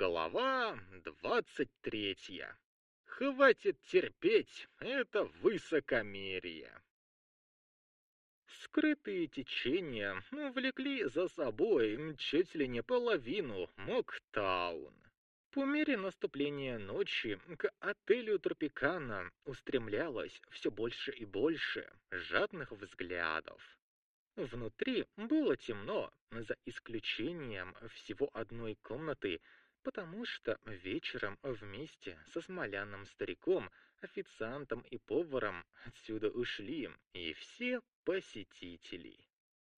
Глава двадцать третья. Хватит терпеть, это высокомерие. Скрытые течения увлекли за собой чуть ли не половину Моктаун. По мере наступления ночи к отелю Тропикана устремлялось все больше и больше жадных взглядов. Внутри было темно, за исключением всего одной комнаты, потому что вечером вместе со смоляным стариком, официантом и поваром отсюда ушли и все посетители.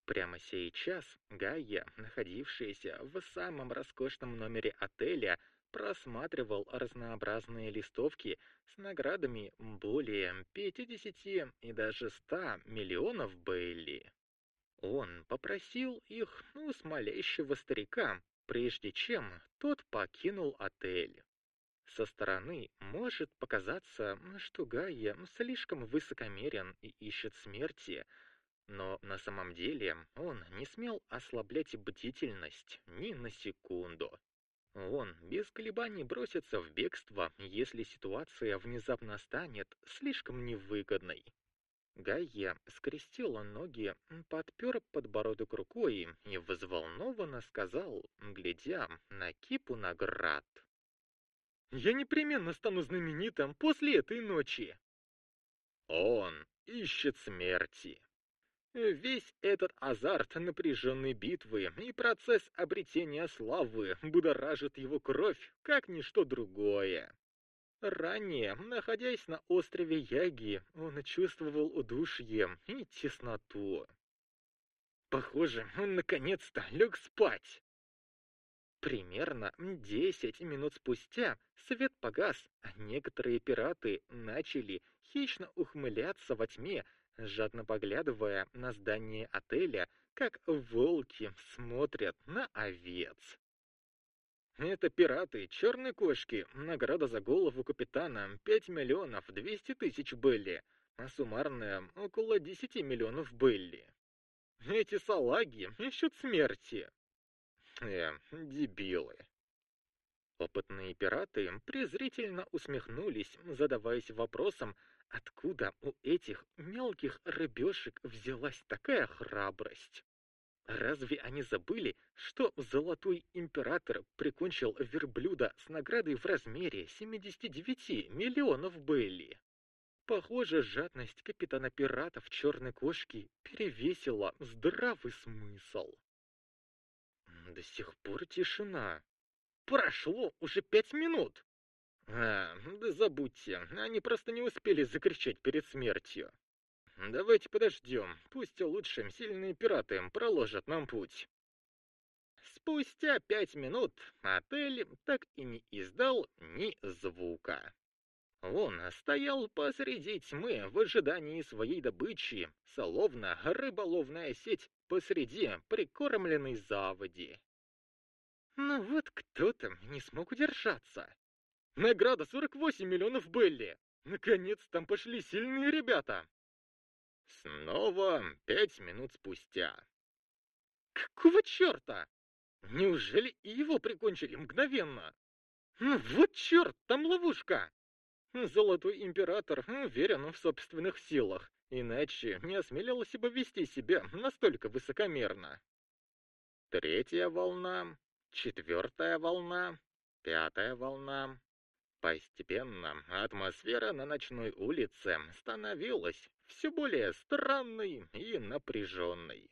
Прямо сейчас Гайя, находившаяся в самом роскошном номере отеля, просматривал разнообразные листовки с наградами более 50 и даже 100 миллионов Бейли. Он попросил их у смолящего старика прежде чем тот покинул отель. Со стороны может показаться, что Гайя слишком высокомерен и ищет смерти, но на самом деле он не смел ослаблять бдительность ни на секунду. Он без колебаний бросится в бегство, если ситуация внезапно станет слишком невыгодной. Гайя скрестила ноги, подпер подбородок рукой и взволнованно сказал, глядя на кипу наград. «Я непременно стану знаменитым после этой ночи!» Он ищет смерти. Весь этот азарт напряженной битвы и процесс обретения славы будоражит его кровь, как ничто другое. Ранее, находясь на острове Яги, он чувствовал удушье и тесноту. Похоже, он наконец-то лег спать. Примерно десять минут спустя свет погас, а некоторые пираты начали хищно ухмыляться во тьме, жадно поглядывая на здание отеля, как волки смотрят на овец. Это пираты, черные кошки, награда за голову капитана 5 миллионов 200 тысяч Белли, а суммарная около 10 миллионов Белли. Эти салаги ищут смерти. Э, дебилы. Опытные пираты презрительно усмехнулись, задаваясь вопросом, откуда у этих мелких рыбешек взялась такая храбрость. Разве они забыли, что Золотой Император прикончил верблюда с наградой в размере 79 миллионов Белли? Похоже, жадность капитана пиратов Черной Кошки перевесила здравый смысл. До сих пор тишина. Прошло уже пять минут. А, да забудьте, они просто не успели закричать перед смертью. Давайте подождем, пусть лучше сильные пираты проложат нам путь. Спустя пять минут отель так и не издал ни звука. Он стоял посреди тьмы в ожидании своей добычи, словно рыболовная сеть посреди прикормленной заводи. Ну вот кто-то не смог удержаться. Награда 48 миллионов Белли. Наконец там пошли сильные ребята. Снова пять минут спустя. Какого черта? Неужели и его прикончили мгновенно? Ну вот черт, там ловушка! Золотой император уверен в собственных силах, иначе не осмелился бы вести себя настолько высокомерно. Третья волна, четвертая волна, пятая волна. Постепенно атмосфера на ночной улице становилась все более странной и напряженной.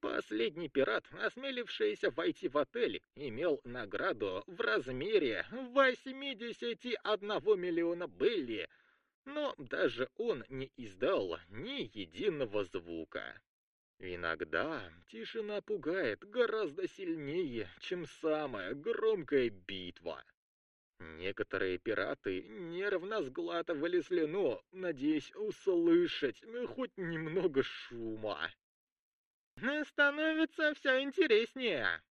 Последний пират, осмелившийся войти в отель, имел награду в размере 81 миллиона Белли, но даже он не издал ни единого звука. Иногда тишина пугает гораздо сильнее, чем самая громкая битва. Некоторые пираты нервно сглатывали слюну, надеясь услышать хоть немного шума. «Становится все интереснее!»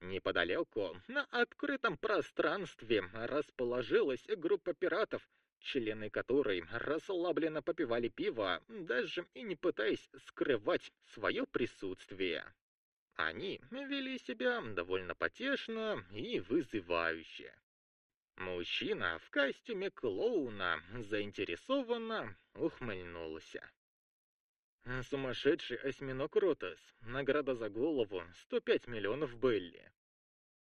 Неподалеку, на открытом пространстве, расположилась группа пиратов, члены которой расслабленно попивали пиво, даже и не пытаясь скрывать свое присутствие. Они вели себя довольно потешно и вызывающе. Мужчина в костюме клоуна заинтересованно ухмыльнулся. Сумасшедший осьминог Ротес. Награда за голову 105 миллионов Белли.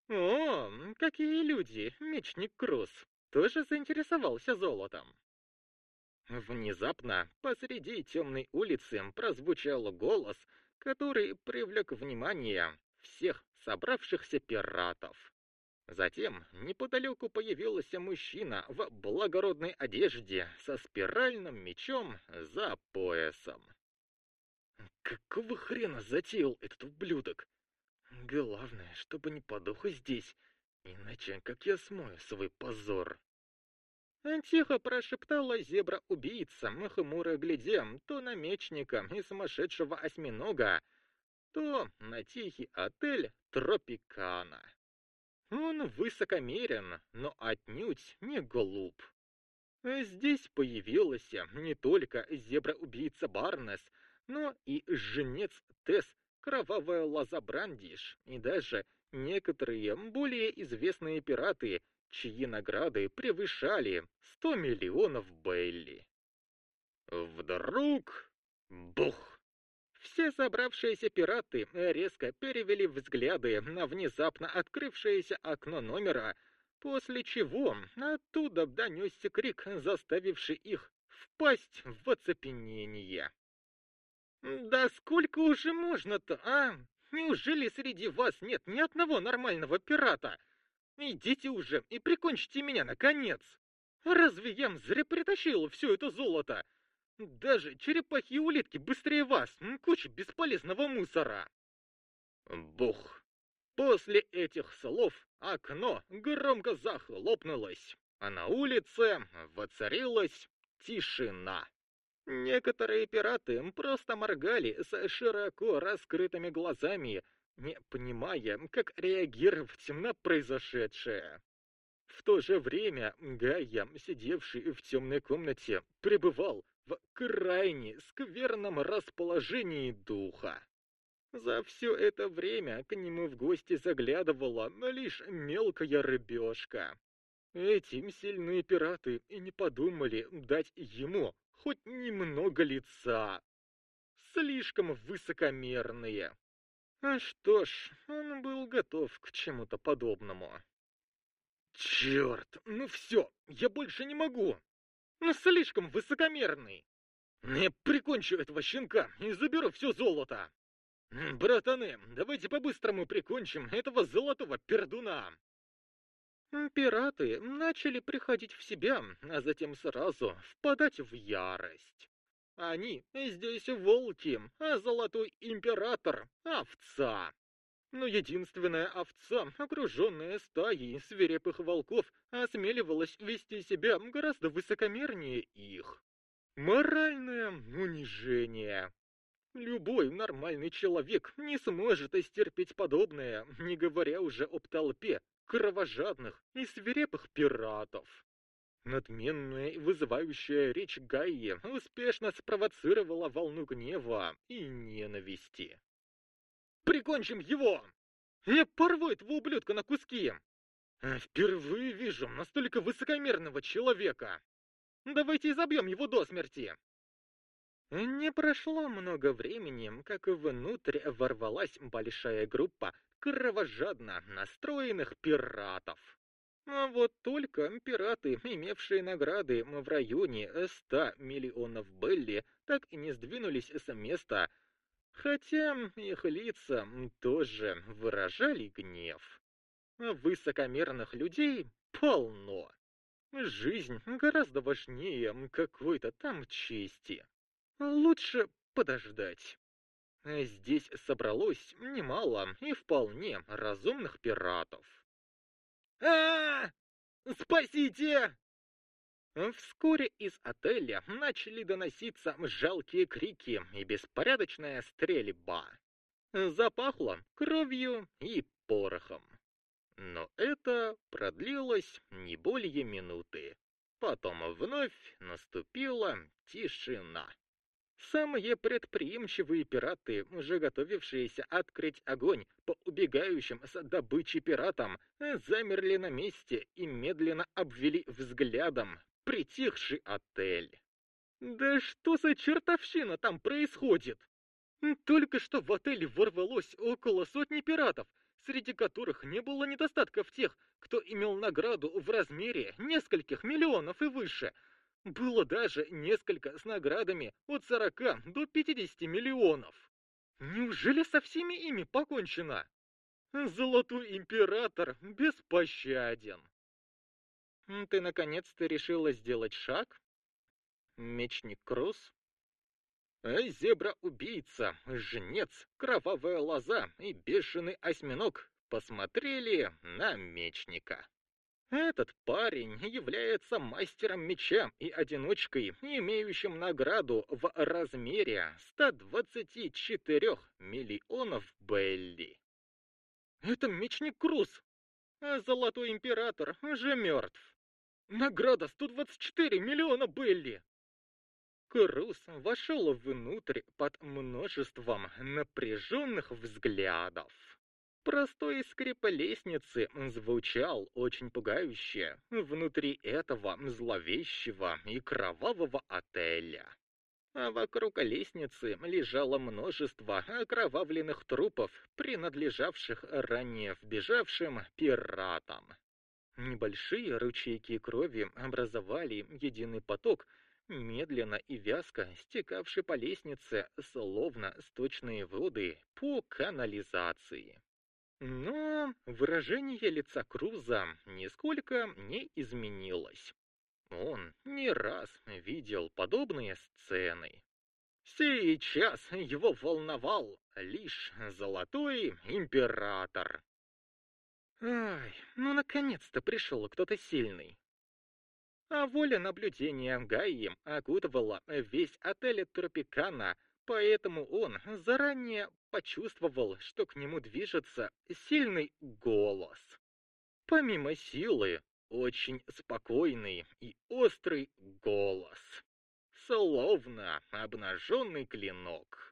О, какие люди, мечник Круз, тоже заинтересовался золотом. Внезапно посреди темной улицы прозвучал голос, который привлек внимание всех собравшихся пиратов. Затем неподалеку появился мужчина в благородной одежде со спиральным мечом за поясом. Какого хрена затеял этот ублюдок? Главное, чтобы не подох здесь, иначе как я смою свой позор? Тихо прошептала зебра-убийца, хмуро глядя то на мечника и сумасшедшего осьминога, то на тихий отель Тропикана. Он высокомерен, но отнюдь не глуп. Здесь появился не только зебра-убийца Барнес, но и женец Тесс, кровавая лоза Брандиш, и даже некоторые более известные пираты, чьи награды превышали 100 миллионов Бейли. Вдруг... Бух! Все собравшиеся пираты резко перевели взгляды на внезапно открывшееся окно номера, после чего оттуда донесся крик, заставивший их впасть в оцепенение. «Да сколько уже можно-то, а? Неужели среди вас нет ни одного нормального пирата? Идите уже и прикончите меня, наконец! Разве я зря притащил все это золото? Даже черепахи и улитки быстрее вас, куча бесполезного мусора!» Бух! После этих слов окно громко захлопнулось, а на улице воцарилась тишина. Некоторые пираты просто моргали с широко раскрытыми глазами, не понимая, как реагировать на произошедшее. В то же время Гайя, сидевший в темной комнате, пребывал в крайне скверном расположении духа. За все это время к нему в гости заглядывала лишь мелкая рыбешка. Этим сильные пираты и не подумали дать ему хоть немного лица. Слишком высокомерные. А что ж, он был готов к чему-то подобному. Черт, ну все, я больше не могу. Ну слишком высокомерный. Я прикончу этого щенка и заберу все золото. Братаны, давайте по-быстрому прикончим этого золотого пердуна. Пираты начали приходить в себя, а затем сразу впадать в ярость. Они здесь волки, а золотой император — овца. Но единственная овца, окруженная стаей свирепых волков, осмеливалась вести себя гораздо высокомернее их. Моральное унижение. Любой нормальный человек не сможет истерпеть подобное, не говоря уже об толпе, кровожадных и свирепых пиратов. Надменная и вызывающая речь Гайи успешно спровоцировала волну гнева и ненависти. «Прикончим его! Я порву этого ублюдка на куски! Впервые вижу настолько высокомерного человека! Давайте забьем его до смерти!» Не прошло много времени, как внутрь ворвалась большая группа кровожадно настроенных пиратов. А вот только пираты, имевшие награды в районе 100 миллионов Белли, так и не сдвинулись с места, хотя их лица тоже выражали гнев. Высокомерных людей полно. Жизнь гораздо важнее какой-то там чести. Лучше подождать. Здесь собралось немало и вполне разумных пиратов. а, Спасите!» Вскоре из отеля начали доноситься жалкие крики и беспорядочная стрельба. Запахло кровью и порохом. Но это продлилось не более минуты. Потом вновь наступила тишина. Самые предприимчивые пираты, уже готовившиеся открыть огонь по убегающим с добычи пиратам, замерли на месте и медленно обвели взглядом притихший отель. Да что за чертовщина там происходит? Только что в отеле ворвалось около сотни пиратов, среди которых не было недостатка в тех, кто имел награду в размере нескольких миллионов и выше – было даже несколько с наградами от 40 до 50 миллионов. Неужели со всеми ими покончено? Золотой император беспощаден. Ты наконец-то решила сделать шаг? Мечник Круз? Зебра-убийца, жнец, кровавая лоза и бешеный осьминог посмотрели на мечника. Этот парень является мастером меча и одиночкой, имеющим награду в размере 124 миллионов Белли. Это мечник Круз, а Золотой Император же мертв. Награда 124 миллиона Белли. Круз вошел внутрь под множеством напряженных взглядов. Простой скрип лестницы звучал очень пугающе внутри этого зловещего и кровавого отеля. А вокруг лестницы лежало множество окровавленных трупов, принадлежавших ранее вбежавшим пиратам. Небольшие ручейки крови образовали единый поток, медленно и вязко стекавший по лестнице, словно сточные воды по канализации. Но выражение лица Круза нисколько не изменилось. Он не раз видел подобные сцены. Сейчас его волновал лишь Золотой Император. Ай, ну наконец-то пришел кто-то сильный. А воля наблюдения Гаи окутывала весь отель Тропикана, поэтому он заранее почувствовал, что к нему движется сильный голос. Помимо силы, очень спокойный и острый голос. Словно обнаженный клинок.